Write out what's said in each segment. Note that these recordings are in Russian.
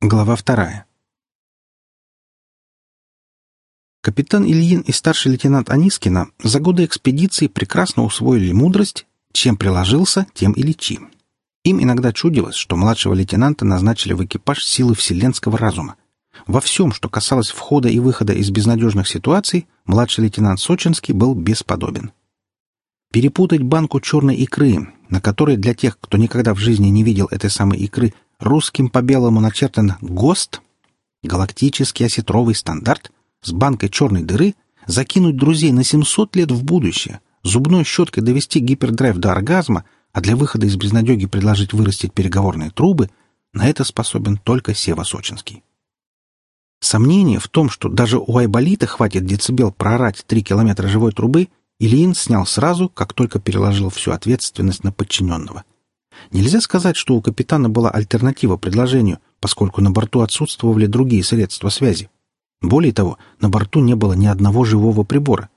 Глава вторая. Капитан Ильин и старший лейтенант Анискина за годы экспедиции прекрасно усвоили мудрость «чем приложился, тем и лечи». Им иногда чудилось, что младшего лейтенанта назначили в экипаж силы вселенского разума. Во всем, что касалось входа и выхода из безнадежных ситуаций, младший лейтенант Сочинский был бесподобен. Перепутать банку черной икры, на которой для тех, кто никогда в жизни не видел этой самой икры, русским по белому начертан ГОСТ, галактический осетровый стандарт, с банкой черной дыры, закинуть друзей на 700 лет в будущее, зубной щеткой довести гипердрайв до оргазма, а для выхода из безнадеги предложить вырастить переговорные трубы, на это способен только Сева Сочинский. Сомнение в том, что даже у Айболита хватит децибел прорать три километра живой трубы, Ильин снял сразу, как только переложил всю ответственность на подчиненного — Нельзя сказать, что у капитана была альтернатива предложению, поскольку на борту отсутствовали другие средства связи. Более того, на борту не было ни одного живого прибора.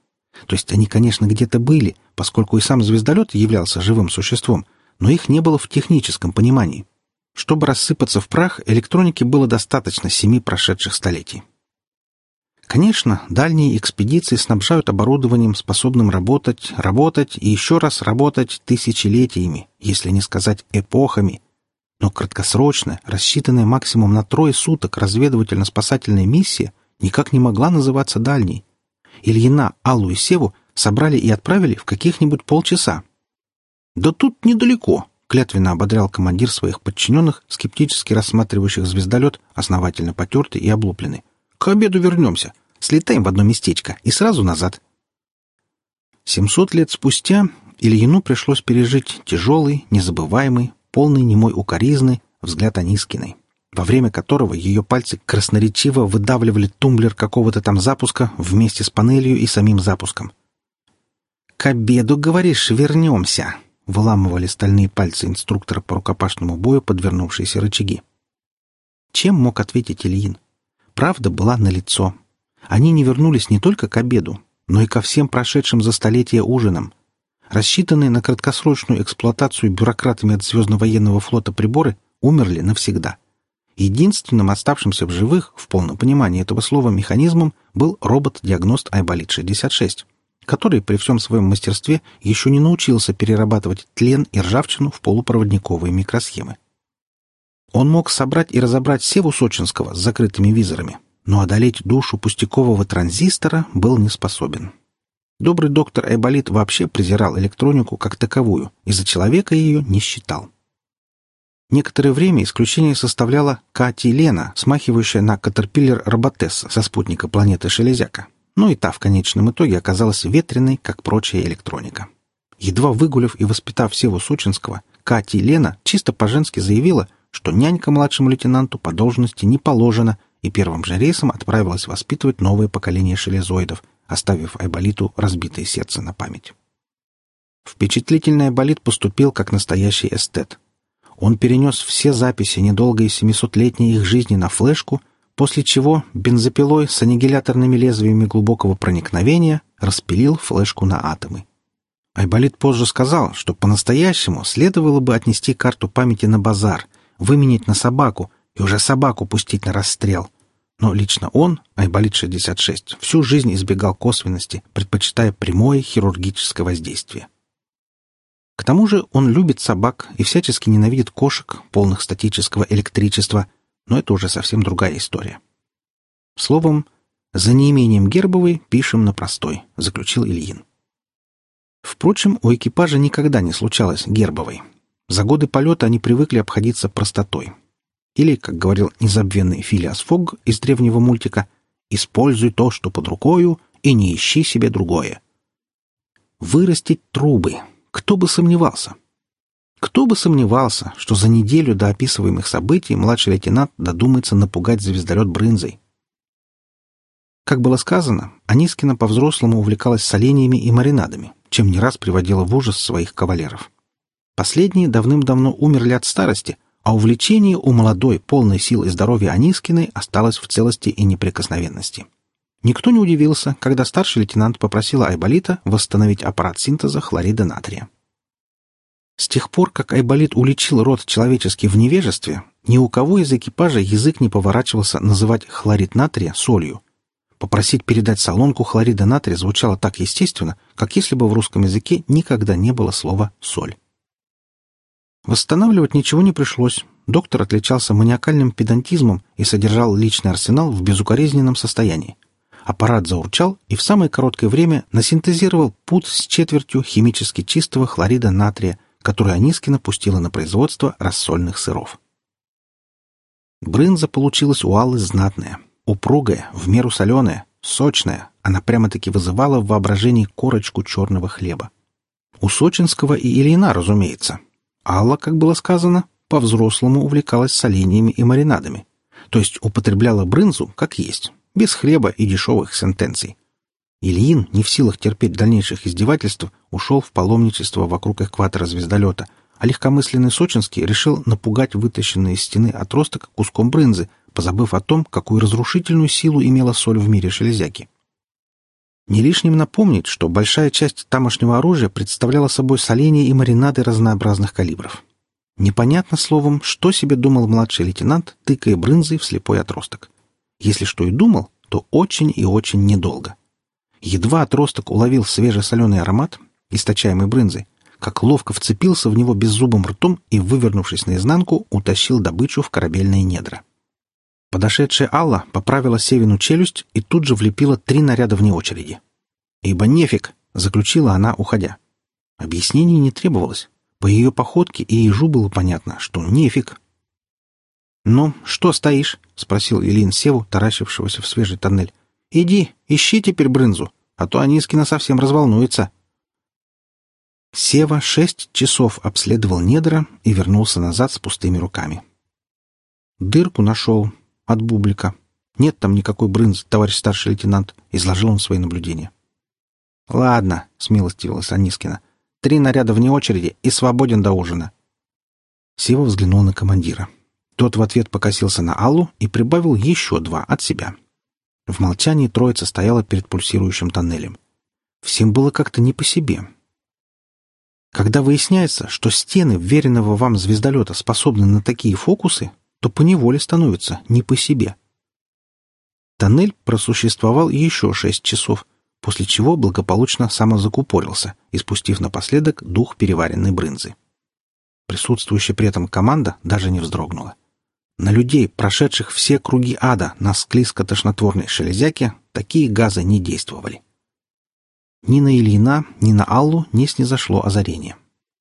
То есть они, конечно, где-то были, поскольку и сам звездолет являлся живым существом, но их не было в техническом понимании. Чтобы рассыпаться в прах, электроники было достаточно семи прошедших столетий. Конечно, дальние экспедиции снабжают оборудованием, способным работать, работать и еще раз работать тысячелетиями, если не сказать эпохами. Но краткосрочная, рассчитанная максимум на трое суток разведывательно-спасательная миссия никак не могла называться дальней. Ильина, Аллу и Севу собрали и отправили в каких-нибудь полчаса. «Да тут недалеко», — клятвенно ободрял командир своих подчиненных, скептически рассматривающих звездолет, основательно потертый и облупленный. «К обеду вернемся. Слетаем в одно местечко и сразу назад. Семьсот лет спустя Ильину пришлось пережить тяжелый, незабываемый, полный немой укоризны взгляд Анискиной, во время которого ее пальцы красноречиво выдавливали тумблер какого-то там запуска вместе с панелью и самим запуском. «К обеду, говоришь, вернемся!» — выламывали стальные пальцы инструктора по рукопашному бою подвернувшиеся рычаги. Чем мог ответить Ильин? Правда была налицо. Они не вернулись не только к обеду, но и ко всем прошедшим за столетия ужинам. Рассчитанные на краткосрочную эксплуатацию бюрократами от Звездно-военного флота приборы умерли навсегда. Единственным оставшимся в живых, в полном понимании этого слова, механизмом был робот-диагност Айболит-66, который при всем своем мастерстве еще не научился перерабатывать тлен и ржавчину в полупроводниковые микросхемы. Он мог собрать и разобрать Севу Сочинского с закрытыми визорами, но одолеть душу пустякового транзистора был не способен. Добрый доктор Айболит вообще презирал электронику как таковую и за человека ее не считал. Некоторое время исключение составляла Кати Лена, смахивающая на Катерпиллер Роботесса со спутника планеты Шелезяка. Но и та в конечном итоге оказалась ветреной, как прочая электроника. Едва выгулив и воспитав Севу Сочинского, Кати Лена чисто по-женски заявила, что нянька младшему лейтенанту по должности не положена и первым же рейсом отправилась воспитывать новое поколение шелезоидов, оставив Айболиту разбитое сердце на память. Впечатлительный Айболит поступил как настоящий эстет. Он перенес все записи недолгой семисотлетней их жизни на флешку, после чего бензопилой с аннигиляторными лезвиями глубокого проникновения распилил флешку на атомы. Айболит позже сказал, что по-настоящему следовало бы отнести карту памяти на базар, выменить на собаку, и уже собаку пустить на расстрел. Но лично он, Айболит-66, всю жизнь избегал косвенности, предпочитая прямое хирургическое воздействие. К тому же он любит собак и всячески ненавидит кошек, полных статического электричества, но это уже совсем другая история. Словом, за неимением гербовой пишем на простой, заключил Ильин. Впрочем, у экипажа никогда не случалось гербовой. За годы полета они привыкли обходиться простотой, или, как говорил незабвенный Филиас Фогг из древнего мультика, «Используй то, что под рукою, и не ищи себе другое». Вырастить трубы. Кто бы сомневался? Кто бы сомневался, что за неделю до описываемых событий младший лейтенант додумается напугать звездолет брынзой? Как было сказано, Анискина по-взрослому увлекалась соленьями и маринадами, чем не раз приводила в ужас своих кавалеров. Последние давным-давно умерли от старости — а увлечение у молодой, полной сил и здоровья Анискиной осталось в целости и неприкосновенности. Никто не удивился, когда старший лейтенант попросила Айболита восстановить аппарат синтеза хлорида натрия. С тех пор, как Айболит уличил род человеческий в невежестве, Ни у кого из экипажа язык не поворачивался называть хлорид натрия солью. Попросить передать солонку хлорида натрия звучало так естественно, как если бы в русском языке никогда не было слова «соль». Восстанавливать ничего не пришлось. Доктор отличался маниакальным педантизмом и содержал личный арсенал в безукоризненном состоянии. Аппарат заурчал и в самое короткое время насинтезировал пуд с четвертью химически чистого хлорида натрия, который Анискина пустила на производство рассольных сыров. Брынза получилась у Аллы знатная, упругая, в меру соленая, сочная. Она прямо-таки вызывала в воображении корочку черного хлеба. У Сочинского и Ильина, разумеется, Алла, как было сказано, по-взрослому увлекалась соленьями и маринадами, то есть употребляла брынзу как есть, без хлеба и дешевых сентенций. Ильин, не в силах терпеть дальнейших издевательств, ушел в паломничество вокруг экватора звездолета, а легкомысленный Сочинский решил напугать вытащенный из стены отросток куском брынзы, позабыв о том, какую разрушительную силу имела соль в мире шелезяки. Не лишним напомнить, что большая часть тамошнего оружия представляла собой соление и маринады разнообразных калибров. Непонятно словом, что себе думал младший лейтенант, тыкая брынзой в слепой отросток. Если что и думал, то очень и очень недолго. Едва отросток уловил свежесоленый аромат, источаемый брынзой, как ловко вцепился в него беззубым ртом и, вывернувшись наизнанку, утащил добычу в корабельные недра. Подошедшая Алла поправила Севину челюсть и тут же влепила три наряда вне очереди. «Ибо нефиг!» — заключила она, уходя. Объяснений не требовалось. По ее походке и ежу было понятно, что нефиг. «Ну, что стоишь?» — спросил Ильин Севу, таращившегося в свежий тоннель. «Иди, ищи теперь брынзу, а то Анискина совсем разволнуется». Сева шесть часов обследовал недра и вернулся назад с пустыми руками. Дырку нашел, от бублика. Нет там никакой брынзы, товарищ старший лейтенант, изложил он свои наблюдения. Ладно, смилостивилась Анискина. Три наряда вне очереди и свободен до ужина. Сева взглянул на командира. Тот в ответ покосился на Аллу и прибавил еще два от себя. В молчании троица стояла перед пульсирующим тоннелем. Всем было как-то не по себе. Когда выясняется, что стены веренного вам звездолета способны на такие фокусы, то поневоле становится не по себе. Тоннель просуществовал еще шесть часов, после чего благополучно самозакупорился, испустив напоследок дух переваренной брынзы. Присутствующая при этом команда даже не вздрогнула. На людей, прошедших все круги ада на склизко-тошнотворной шелезяке, такие газы не действовали. Ни на Ильина, ни на Аллу не снизошло озарение.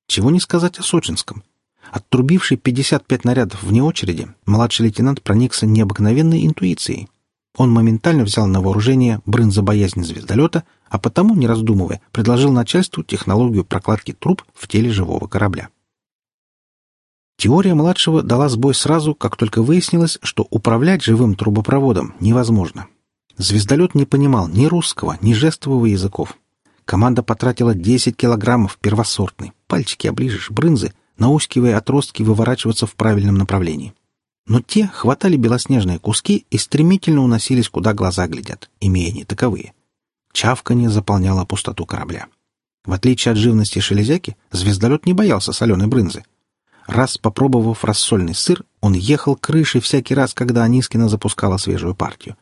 Чего не сказать о Сочинском. Оттрубивший 55 нарядов вне очереди, младший лейтенант проникся необыкновенной интуицией. Он моментально взял на вооружение брынзобоязнь звездолета, а потому, не раздумывая, предложил начальству технологию прокладки труб в теле живого корабля. Теория младшего дала сбой сразу, как только выяснилось, что управлять живым трубопроводом невозможно. Звездолет не понимал ни русского, ни жестового языков. Команда потратила 10 килограммов первосортной, пальчики оближешь, брынзы, наускивая отростки выворачиваться в правильном направлении. Но те хватали белоснежные куски и стремительно уносились, куда глаза глядят, имея не таковые. Чавканье заполняло пустоту корабля. В отличие от живности шелезяки, звездолет не боялся соленой брынзы. Раз попробовав рассольный сыр, он ехал крышей всякий раз, когда Анискина запускала свежую партию.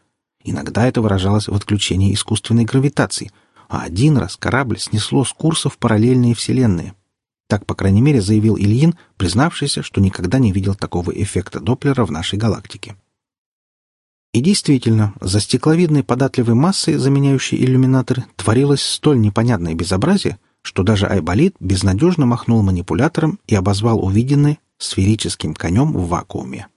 Иногда это выражалось в отключении искусственной гравитации, а один раз корабль снесло с курса в параллельные вселенные. Так, по крайней мере, заявил Ильин, признавшийся, что никогда не видел такого эффекта Доплера в нашей галактике. И действительно, за стекловидной податливой массой, заменяющей иллюминаторы, творилось столь непонятное безобразие, что даже Айболит безнадежно махнул манипулятором и обозвал увиденное сферическим конем в вакууме.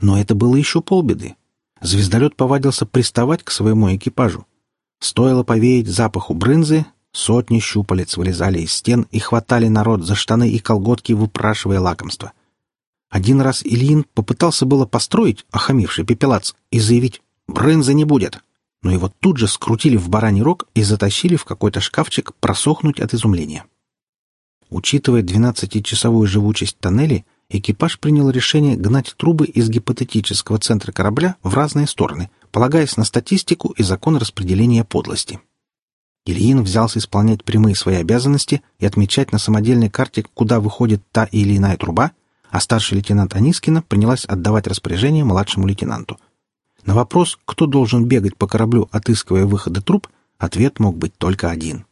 Но это было еще полбеды. Звездолет повадился приставать к своему экипажу. Стоило повеять запаху брынзы, Сотни щупалец вылезали из стен и хватали народ за штаны и колготки, выпрашивая лакомство. Один раз Ильин попытался было построить охамивший пепелац и заявить «Брынза не будет!», но его тут же скрутили в бараний рог и затащили в какой-то шкафчик просохнуть от изумления. Учитывая двенадцатичасовую живучесть тоннелей, экипаж принял решение гнать трубы из гипотетического центра корабля в разные стороны, полагаясь на статистику и закон распределения подлости. Ильин взялся исполнять прямые свои обязанности и отмечать на самодельной карте, куда выходит та или иная труба, а старший лейтенант Анискина принялась отдавать распоряжение младшему лейтенанту. На вопрос, кто должен бегать по кораблю, отыскивая выходы труб, ответ мог быть только один.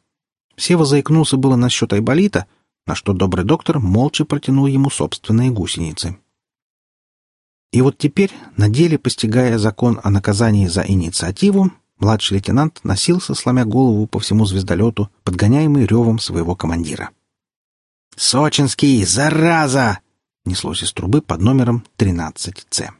Сева заикнулся было насчет Айболита, на что добрый доктор молча протянул ему собственные гусеницы. И вот теперь, на деле постигая закон о наказании за инициативу, младший лейтенант носился, сломя голову по всему звездолету, подгоняемый ревом своего командира. «Сочинский, зараза!» — неслось из трубы под номером 13С.